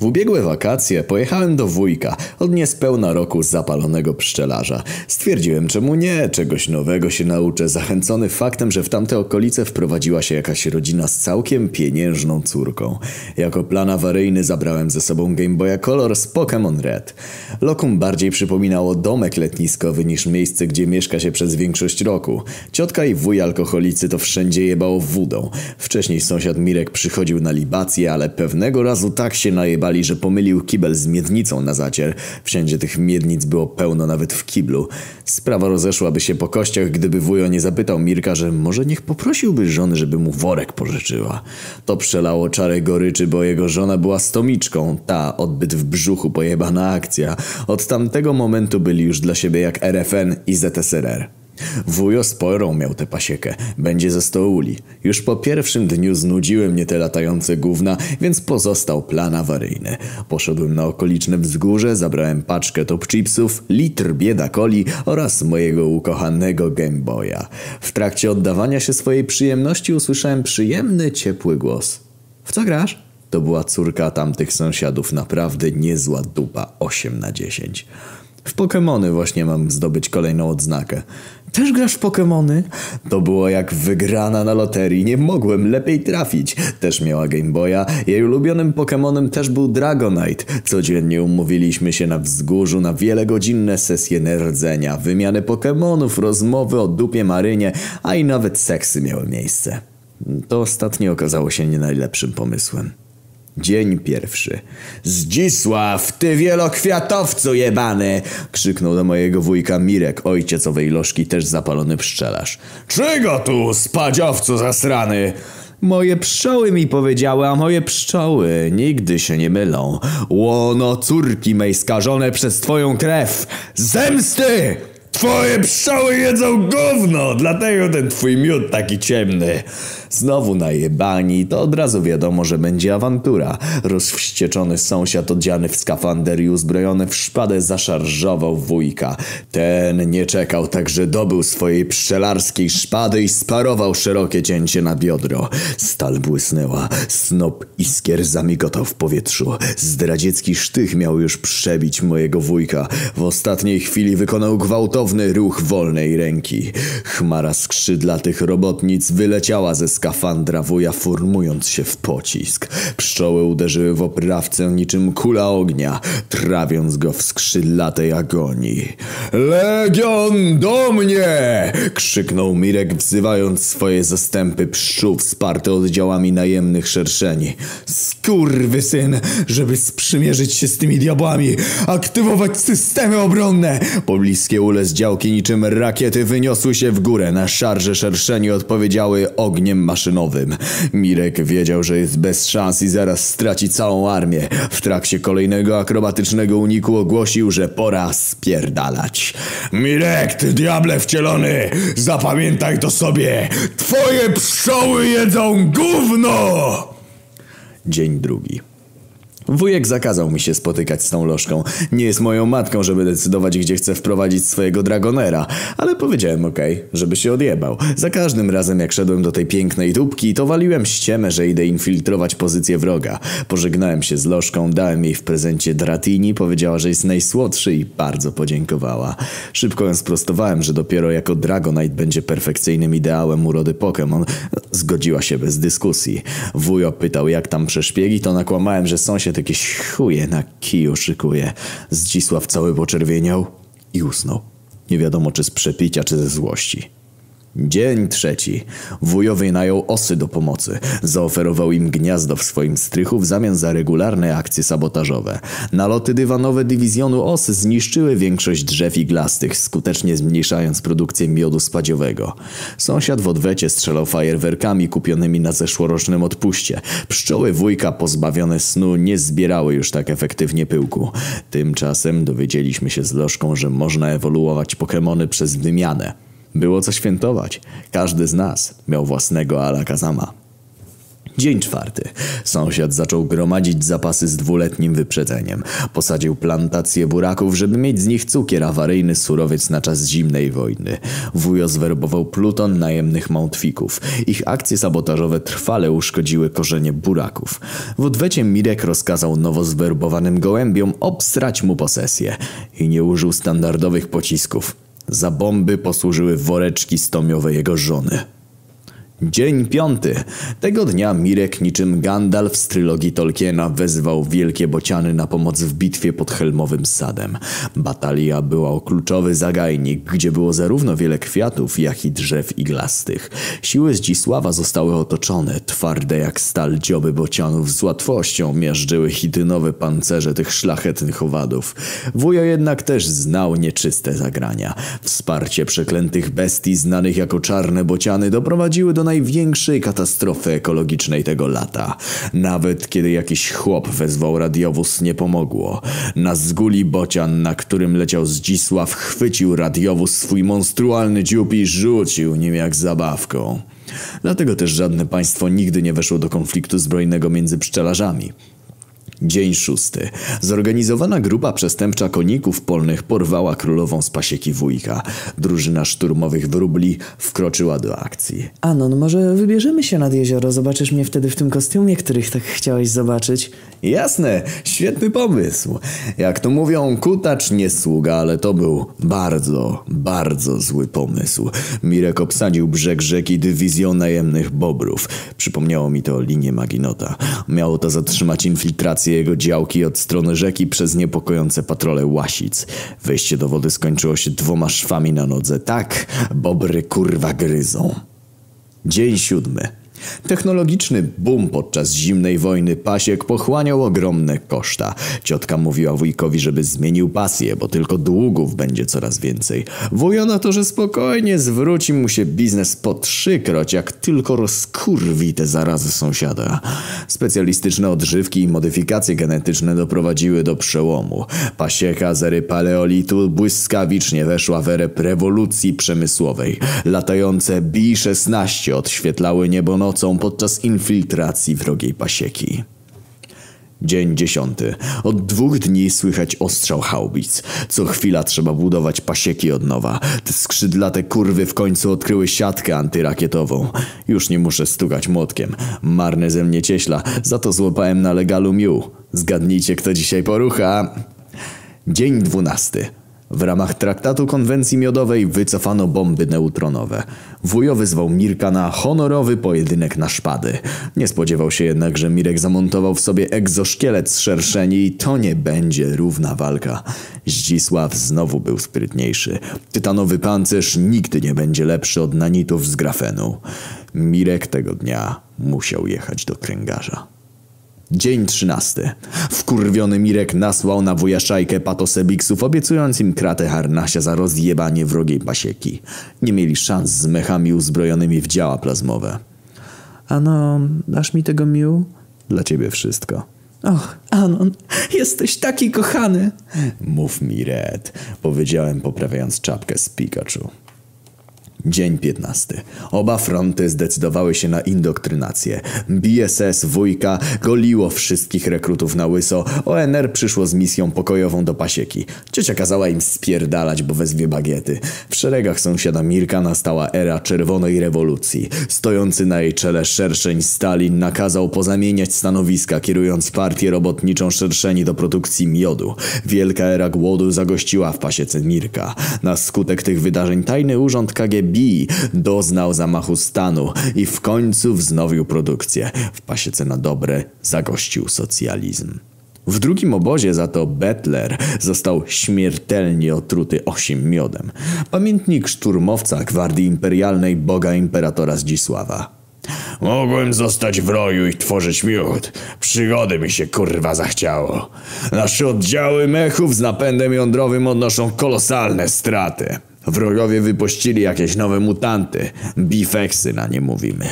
W ubiegłe wakacje pojechałem do wujka, od niespełna roku zapalonego pszczelarza. Stwierdziłem, czemu nie, czegoś nowego się nauczę, zachęcony faktem, że w tamte okolice wprowadziła się jakaś rodzina z całkiem pieniężną córką. Jako plan awaryjny zabrałem ze sobą Game Boya Color z Pokémon Red. Lokum bardziej przypominało domek letniskowy niż miejsce, gdzie mieszka się przez większość roku. Ciotka i wuj alkoholicy to wszędzie jebało wódą. Wcześniej sąsiad Mirek przychodził na libację, ale pewnego razu tak się najebał że pomylił kibel z miednicą na zacier. Wszędzie tych miednic było pełno nawet w kiblu. Sprawa rozeszłaby się po kościach, gdyby wujo nie zapytał Mirka, że może niech poprosiłby żony, żeby mu worek pożyczyła. To przelało czarę goryczy, bo jego żona była stomiczką, ta odbyt w brzuchu pojebana akcja. Od tamtego momentu byli już dla siebie jak RFN i ZSRR. Wujo sporą miał tę pasiekę. Będzie ze stołuli. Już po pierwszym dniu znudziły mnie te latające gówna, więc pozostał plan awaryjny. Poszedłem na okoliczne wzgórze, zabrałem paczkę top chipsów, litr bieda coli oraz mojego ukochanego Gameboya. W trakcie oddawania się swojej przyjemności usłyszałem przyjemny, ciepły głos. W co grasz? To była córka tamtych sąsiadów, naprawdę niezła dupa 8 na 10. W Pokémony właśnie mam zdobyć kolejną odznakę. Też grasz w Pokémony? To było jak wygrana na loterii, nie mogłem lepiej trafić. Też miała Game Boya, jej ulubionym Pokémonem też był Dragonite. Codziennie umówiliśmy się na wzgórzu na wielegodzinne sesje nerdzenia, wymianę Pokémonów, rozmowy o dupie marynie, a i nawet seksy miały miejsce. To ostatnie okazało się nie najlepszym pomysłem. Dzień pierwszy. Zdzisław, ty wielokwiatowcu jebany! Krzyknął do mojego wujka Mirek, ojciec owej lożki, też zapalony pszczelarz. Czego tu, spadziowcu zasrany? Moje pszczoły mi powiedziały, a moje pszczoły nigdy się nie mylą. Łono córki mej skażone przez twoją krew. Zemsty! Twoje pszczoły jedzą gówno, dlatego ten twój miód taki ciemny. Znowu najebani, to od razu wiadomo, że będzie awantura. Rozwścieczony sąsiad odziany w skafander i uzbrojony w szpadę zaszarżował wujka. Ten nie czekał, także dobył swojej pszczelarskiej szpady i sparował szerokie cięcie na biodro. Stal błysnęła, snop iskier zamigotał w powietrzu. Zdradziecki sztych miał już przebić mojego wujka. W ostatniej chwili wykonał gwałtowny ruch wolnej ręki. Chmara skrzydlatych robotnic wyleciała ze skafandra wuja formując się w pocisk. Pszczoły uderzyły w oprawcę niczym kula ognia, trawiąc go w skrzydlatej agonii. Legion do mnie! krzyknął Mirek wzywając swoje zastępy pszczół wsparte oddziałami najemnych szerszeni. syn, żeby sprzymierzyć się z tymi diabłami, aktywować systemy obronne! Pobliskie ule z działki niczym rakiety wyniosły się w górę. Na szarże szerszeni odpowiedziały ogniem maszynowym. Mirek wiedział, że jest bez szans i zaraz straci całą armię. W trakcie kolejnego akrobatycznego uniku ogłosił, że pora spierdalać. Mirek, ty diable wcielony! Zapamiętaj to sobie! Twoje pszczoły jedzą gówno! Dzień drugi. Wujek zakazał mi się spotykać z tą lożką. Nie jest moją matką, żeby decydować, gdzie chcę wprowadzić swojego dragonera. Ale powiedziałem okej, okay, żeby się odjebał. Za każdym razem, jak szedłem do tej pięknej dupki, to waliłem ściemę, że idę infiltrować pozycję wroga. Pożegnałem się z lożką, dałem jej w prezencie Dratini, powiedziała, że jest najsłodszy i bardzo podziękowała. Szybko ją sprostowałem, że dopiero jako Dragonite będzie perfekcyjnym ideałem urody Pokémon. Zgodziła się bez dyskusji. Wujo pytał, jak tam przeszpiegi, to nakłamałem, że sąsiad jakieś chuje na kiju szykuje. Zdzisław cały poczerwieniał i usnął. Nie wiadomo czy z przepicia, czy ze złości. Dzień trzeci. Wujowy najął osy do pomocy. Zaoferował im gniazdo w swoim strychu w zamian za regularne akcje sabotażowe. Naloty dywanowe dywizjonu os zniszczyły większość drzew iglastych, skutecznie zmniejszając produkcję miodu spadziowego. Sąsiad w odwecie strzelał fajerwerkami kupionymi na zeszłorocznym odpuście. Pszczoły wujka pozbawione snu nie zbierały już tak efektywnie pyłku. Tymczasem dowiedzieliśmy się z Lożką, że można ewoluować Pokémony przez wymianę. Było co świętować. Każdy z nas miał własnego Alakazama. Dzień czwarty. Sąsiad zaczął gromadzić zapasy z dwuletnim wyprzedzeniem. Posadził plantację buraków, żeby mieć z nich cukier awaryjny surowiec na czas zimnej wojny. Wujo zwerbował pluton najemnych małtwików. Ich akcje sabotażowe trwale uszkodziły korzenie buraków. W odwecie Mirek rozkazał nowo zwerbowanym gołębiom obsrać mu posesję i nie użył standardowych pocisków. Za bomby posłużyły woreczki stomiowe jego żony. Dzień piąty. Tego dnia Mirek niczym Gandalf z trylogii Tolkiena wezwał wielkie bociany na pomoc w bitwie pod Helmowym Sadem. Batalia była o kluczowy zagajnik, gdzie było zarówno wiele kwiatów, jak i drzew iglastych. Siły Zdzisława zostały otoczone, twarde jak stal dzioby bocianów z łatwością miażdżyły hitynowe pancerze tych szlachetnych owadów. Wujo jednak też znał nieczyste zagrania. Wsparcie przeklętych bestii znanych jako czarne bociany doprowadziły do największej katastrofy ekologicznej tego lata. Nawet kiedy jakiś chłop wezwał radiowóz nie pomogło. Na zguli bocian, na którym leciał Zdzisław, chwycił radiowóz swój monstrualny dziób i rzucił nim jak zabawką. Dlatego też żadne państwo nigdy nie weszło do konfliktu zbrojnego między pszczelarzami. Dzień szósty. Zorganizowana grupa przestępcza koników polnych porwała królową z pasieki wujka. Drużyna szturmowych wróbli wkroczyła do akcji. Anon, może wybierzemy się nad jezioro, zobaczysz mnie wtedy w tym kostiumie, których tak chciałeś zobaczyć. Jasne, świetny pomysł. Jak to mówią, kutacz nie sługa, ale to był bardzo, bardzo zły pomysł. Mirek obsadził brzeg rzeki dywizją najemnych bobrów. Przypomniało mi to linię Maginota. Miało to zatrzymać infiltrację jego działki od strony rzeki przez niepokojące patrole łasic. Wejście do wody skończyło się dwoma szwami na nodze. Tak, bobry kurwa gryzą. Dzień siódmy. Technologiczny boom podczas zimnej wojny pasiek pochłaniał ogromne koszta. Ciotka mówiła wujkowi, żeby zmienił pasję, bo tylko długów będzie coraz więcej. Wujo na to, że spokojnie zwróci mu się biznes po trzykroć, jak tylko rozkurwi te zarazy sąsiada. Specjalistyczne odżywki i modyfikacje genetyczne doprowadziły do przełomu. Pasieka z ery paleolitu błyskawicznie weszła w erę rewolucji przemysłowej. Latające B-16 odświetlały niebo nocą podczas infiltracji wrogiej pasieki. Dzień dziesiąty. Od dwóch dni słychać ostrzał haubic. Co chwila trzeba budować pasieki od nowa. Te skrzydlate kurwy w końcu odkryły siatkę antyrakietową. Już nie muszę stukać młotkiem. Marne ze mnie cieśla, za to złapałem na legalu miu. Zgadnijcie, kto dzisiaj porucha. Dzień dwunasty. W ramach traktatu konwencji miodowej wycofano bomby neutronowe. Wujo wyzwał Mirka na honorowy pojedynek na szpady. Nie spodziewał się jednak, że Mirek zamontował w sobie egzoszkielet z szerszeni i to nie będzie równa walka. Zdzisław znowu był sprytniejszy. Tytanowy pancerz nigdy nie będzie lepszy od nanitów z grafenu. Mirek tego dnia musiał jechać do kręgarza. Dzień trzynasty. Wkurwiony Mirek nasłał na wuja szajkę patosebiksów, obiecując im kratę harnasia za rozjebanie wrogiej pasieki. Nie mieli szans z mechami uzbrojonymi w działa plazmowe. Anon, dasz mi tego miu? Dla ciebie wszystko. Och, Anon, jesteś taki kochany. Mów mi, Red, powiedziałem poprawiając czapkę z Pikachu. Dzień 15. Oba fronty zdecydowały się na indoktrynację. BSS wujka goliło wszystkich rekrutów na łyso. ONR przyszło z misją pokojową do pasieki. Ciocia kazała im spierdalać, bo wezwie bagiety. W szeregach sąsiada Mirka nastała era czerwonej rewolucji. Stojący na jej czele szerszeń Stalin nakazał pozamieniać stanowiska, kierując partię robotniczą szerszeni do produkcji miodu. Wielka era głodu zagościła w pasiece Mirka. Na skutek tych wydarzeń tajny urząd KGB doznał zamachu stanu i w końcu wznowił produkcję. W pasiece na dobre zagościł socjalizm. W drugim obozie za to Bettler został śmiertelnie otruty osim miodem. Pamiętnik szturmowca Gwardii Imperialnej Boga Imperatora Zdzisława. Mogłem zostać w roju i tworzyć miód. Przygody mi się kurwa zachciało. Nasze oddziały mechów z napędem jądrowym odnoszą kolosalne straty. Wrogowie wypuścili jakieś nowe mutanty. Bifeksy na nie mówimy.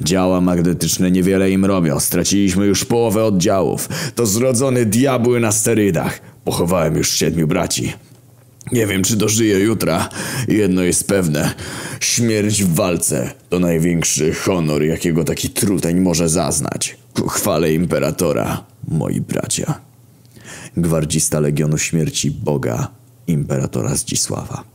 Działa magnetyczne niewiele im robią. Straciliśmy już połowę oddziałów. To zrodzone diabły na sterydach. Pochowałem już siedmiu braci. Nie wiem, czy dożyję jutra. Jedno jest pewne. Śmierć w walce to największy honor, jakiego taki truteń może zaznać. Ku chwale imperatora, moi bracia. Gwardzista Legionu Śmierci Boga, imperatora Zdzisława.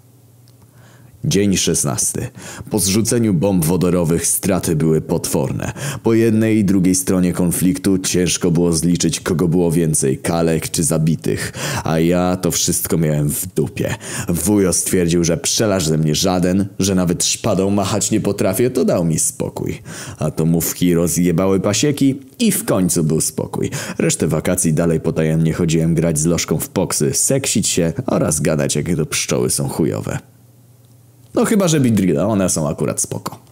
Dzień szesnasty. Po zrzuceniu bomb wodorowych straty były potworne. Po jednej i drugiej stronie konfliktu ciężko było zliczyć, kogo było więcej, kalek czy zabitych. A ja to wszystko miałem w dupie. Wujo stwierdził, że przelaż ze mnie żaden, że nawet szpadą machać nie potrafię, to dał mi spokój. Atomówki rozjebały pasieki i w końcu był spokój. Resztę wakacji dalej potajemnie chodziłem grać z lożką w poksy, seksić się oraz gadać, jakie to pszczoły są chujowe. No chyba, że Bidrilla, one są akurat spoko.